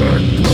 Good.